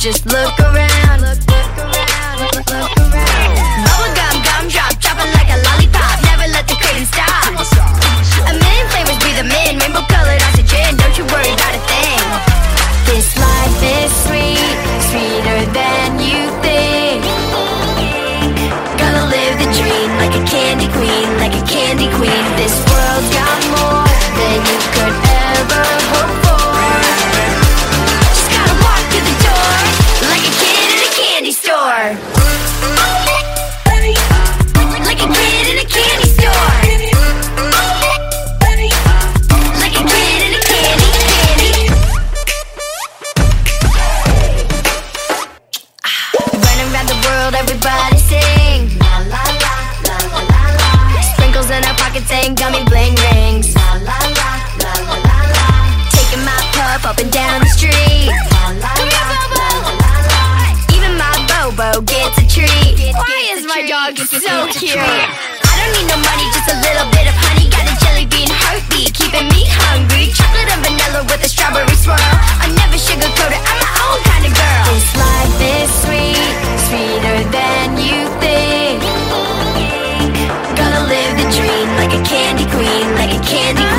just look around. Look, look around, look, look around. Bubblegum, gumdrop, dropping like a lollipop. Never let the craving stop. A million flavors be the min. Rainbow colored oxygen. Don't you worry about a thing. This life is sweet, sweeter than you think. Gonna live the dream like a candy queen, like a candy queen. This stuff up and down the street. Come here, Bobo. Even my Bobo gets a treat. Why is my dog so cute? I don't need no money, just a little bit of honey. Got a jelly bean heartbeat, keeping me hungry. Chocolate and vanilla with a strawberry swirl. I never sugarcoat it, I'm my own kind of girl. This life is sweet, sweeter than you think. Gonna live the dream like a candy queen, like a candy